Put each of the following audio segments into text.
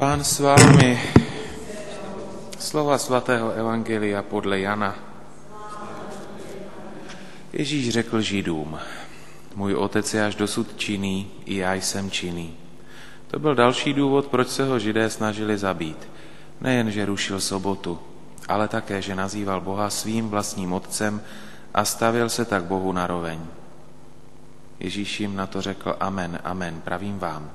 Pán s vámi. Slova svatého Evangelia podle Jana. Ježíš řekl Židům, můj otec je až dosud činný, i já jsem činný. To byl další důvod, proč se ho židé snažili zabít. Nejen, že rušil sobotu, ale také, že nazýval Boha svým vlastním otcem a stavěl se tak Bohu na roveň. Ježíš jim na to řekl amen, amen, pravím vám.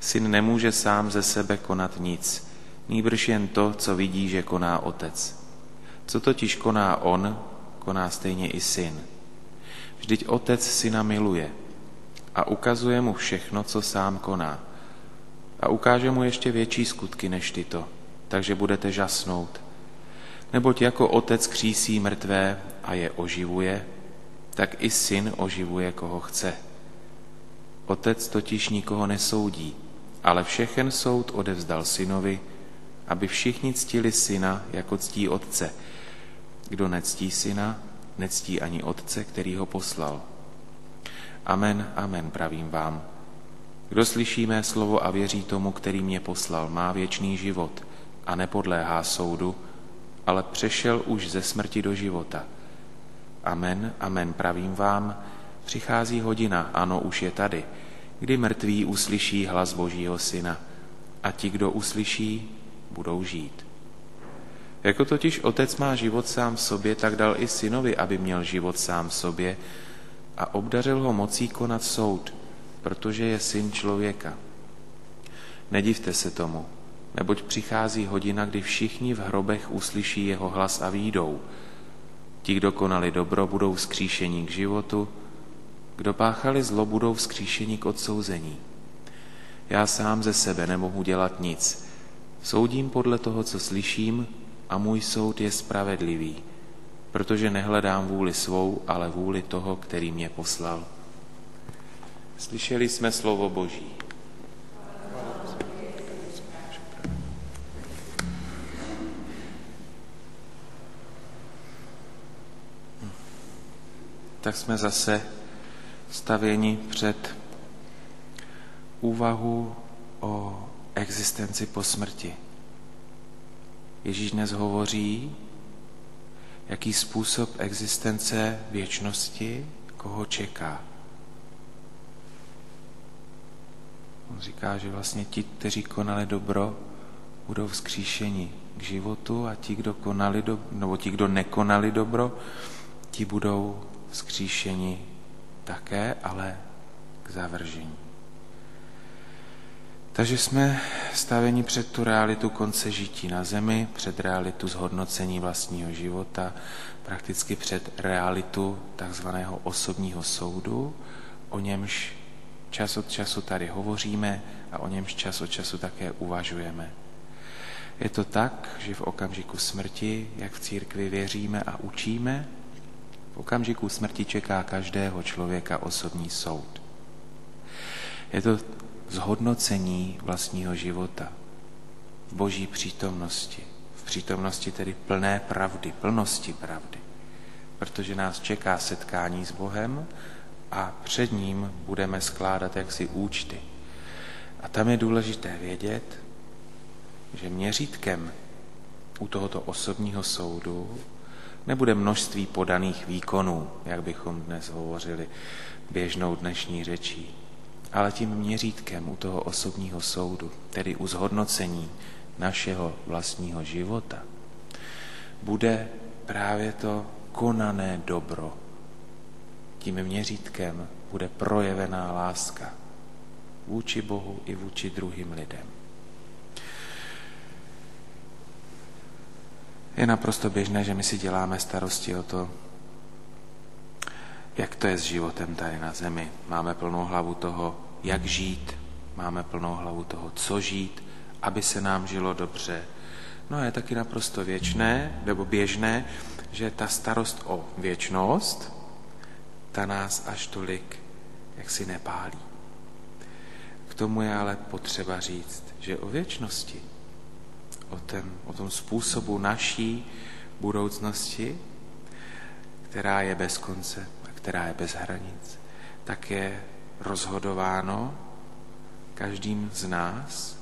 Syn nemůže sám ze sebe konat nic, nýbrž jen to, co vidí, že koná otec. Co totiž koná on, koná stejně i syn. Vždyť otec syna miluje a ukazuje mu všechno, co sám koná. A ukáže mu ještě větší skutky než tyto, takže budete žasnout. Neboť jako otec křísí mrtvé a je oživuje, tak i syn oživuje, koho chce. Otec totiž nikoho nesoudí, ale všechen soud odevzdal synovi, aby všichni ctili syna, jako ctí otce. Kdo nectí syna, nectí ani otce, který ho poslal. Amen, amen, pravím vám. Kdo slyší mé slovo a věří tomu, který mě poslal, má věčný život a nepodléhá soudu, ale přešel už ze smrti do života. Amen, amen, pravím vám, přichází hodina, ano, už je tady, kdy mrtví uslyší hlas Božího Syna a ti, kdo uslyší, budou žít. Jako totiž otec má život sám v sobě, tak dal i synovi, aby měl život sám v sobě a obdařil ho mocí konat soud, protože je syn člověka. Nedivte se tomu, neboť přichází hodina, kdy všichni v hrobech uslyší jeho hlas a výjdou. Ti, kdo konali dobro, budou vzkříšení k životu, kdo páchali zlo, budou vzkříšení k odsouzení. Já sám ze sebe nemohu dělat nic. Soudím podle toho, co slyším, a můj soud je spravedlivý, protože nehledám vůli svou, ale vůli toho, který mě poslal. Slyšeli jsme slovo Boží. Tak jsme zase stavěni před úvahu o existenci po smrti. Ježíš dnes hovoří, jaký způsob existence věčnosti koho čeká. On říká, že vlastně ti, kteří konali dobro, budou vzkříšeni k životu a ti, kdo konali do, nebo ti, kdo nekonali dobro, ti budou vzkříšeni také, ale k zavržení. Takže jsme staveni před tu realitu konce žití na zemi, před realitu zhodnocení vlastního života, prakticky před realitu takzvaného osobního soudu, o němž čas od času tady hovoříme a o němž čas od času také uvažujeme. Je to tak, že v okamžiku smrti, jak v církvi věříme a učíme, v okamžiku smrti čeká každého člověka osobní soud. Je to zhodnocení vlastního života v boží přítomnosti, v přítomnosti tedy plné pravdy, plnosti pravdy, protože nás čeká setkání s Bohem a před ním budeme skládat jaksi účty. A tam je důležité vědět, že měřítkem u tohoto osobního soudu nebude množství podaných výkonů, jak bychom dnes hovořili běžnou dnešní řečí, ale tím měřítkem u toho osobního soudu, tedy u zhodnocení našeho vlastního života, bude právě to konané dobro. Tím měřítkem bude projevená láska vůči Bohu i vůči druhým lidem. Je naprosto běžné, že my si děláme starosti o to, jak to je s životem tady na zemi. Máme plnou hlavu toho, jak žít, máme plnou hlavu toho, co žít, aby se nám žilo dobře. No a je taky naprosto věčné, nebo běžné, že ta starost o věčnost, ta nás až tolik jak si nepálí. K tomu je ale potřeba říct, že o věčnosti o, ten, o tom způsobu naší budoucnosti, která je bez konce a která je bez hranic, tak je rozhodováno každým z nás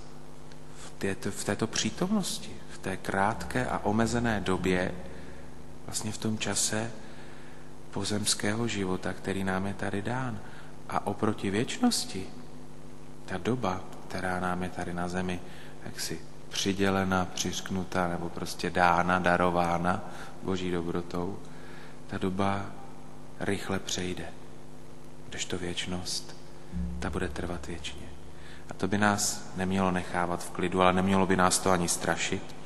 v této, v této přítomnosti, v té krátké a omezené době, vlastně v tom čase pozemského života, který nám je tady dán. A oproti věčnosti, ta doba, která nám je tady na zemi, jaksi přidělena, přiřknuta nebo prostě dána, darována boží dobrotou, ta doba rychle přejde. to věčnost, ta bude trvat věčně. A to by nás nemělo nechávat v klidu, ale nemělo by nás to ani strašit,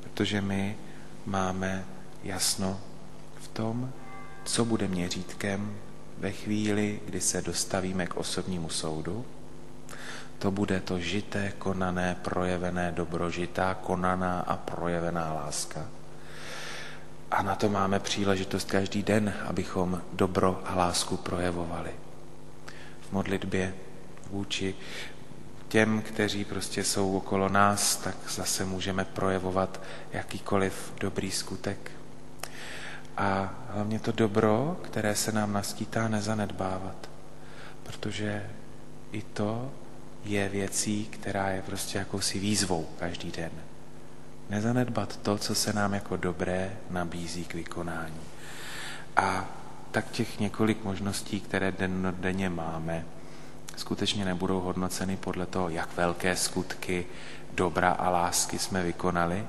protože my máme jasno v tom, co bude měřítkem ve chvíli, kdy se dostavíme k osobnímu soudu, to bude to žité, konané, projevené dobrožitá, konaná a projevená láska. A na to máme příležitost každý den, abychom dobro a lásku projevovali. V modlitbě vůči těm, kteří prostě jsou okolo nás, tak zase můžeme projevovat jakýkoliv dobrý skutek. A hlavně to dobro, které se nám naskýtá, nezanedbávat. Protože i to je věcí, která je prostě jakousi výzvou každý den. Nezanedbat to, co se nám jako dobré nabízí k vykonání. A tak těch několik možností, které denně máme, skutečně nebudou hodnoceny podle toho, jak velké skutky dobra a lásky jsme vykonali,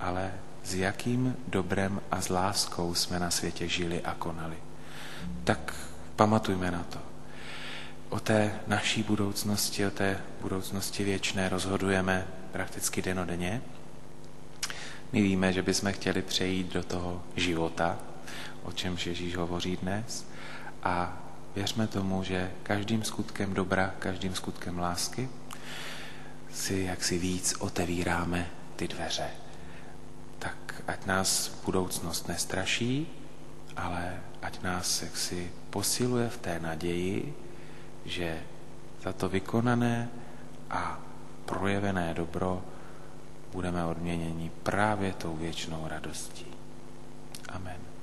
ale s jakým dobrem a s láskou jsme na světě žili a konali. Tak pamatujme na to. O té naší budoucnosti, o té budoucnosti věčné rozhodujeme prakticky denodenně. My víme, že bychom chtěli přejít do toho života, o čemž Ježíš hovoří dnes, a věřme tomu, že každým skutkem dobra, každým skutkem lásky si jaksi víc otevíráme ty dveře ať nás budoucnost nestraší, ale ať nás jaksi posiluje v té naději, že za to vykonané a projevené dobro budeme odměněni právě tou věčnou radostí. Amen.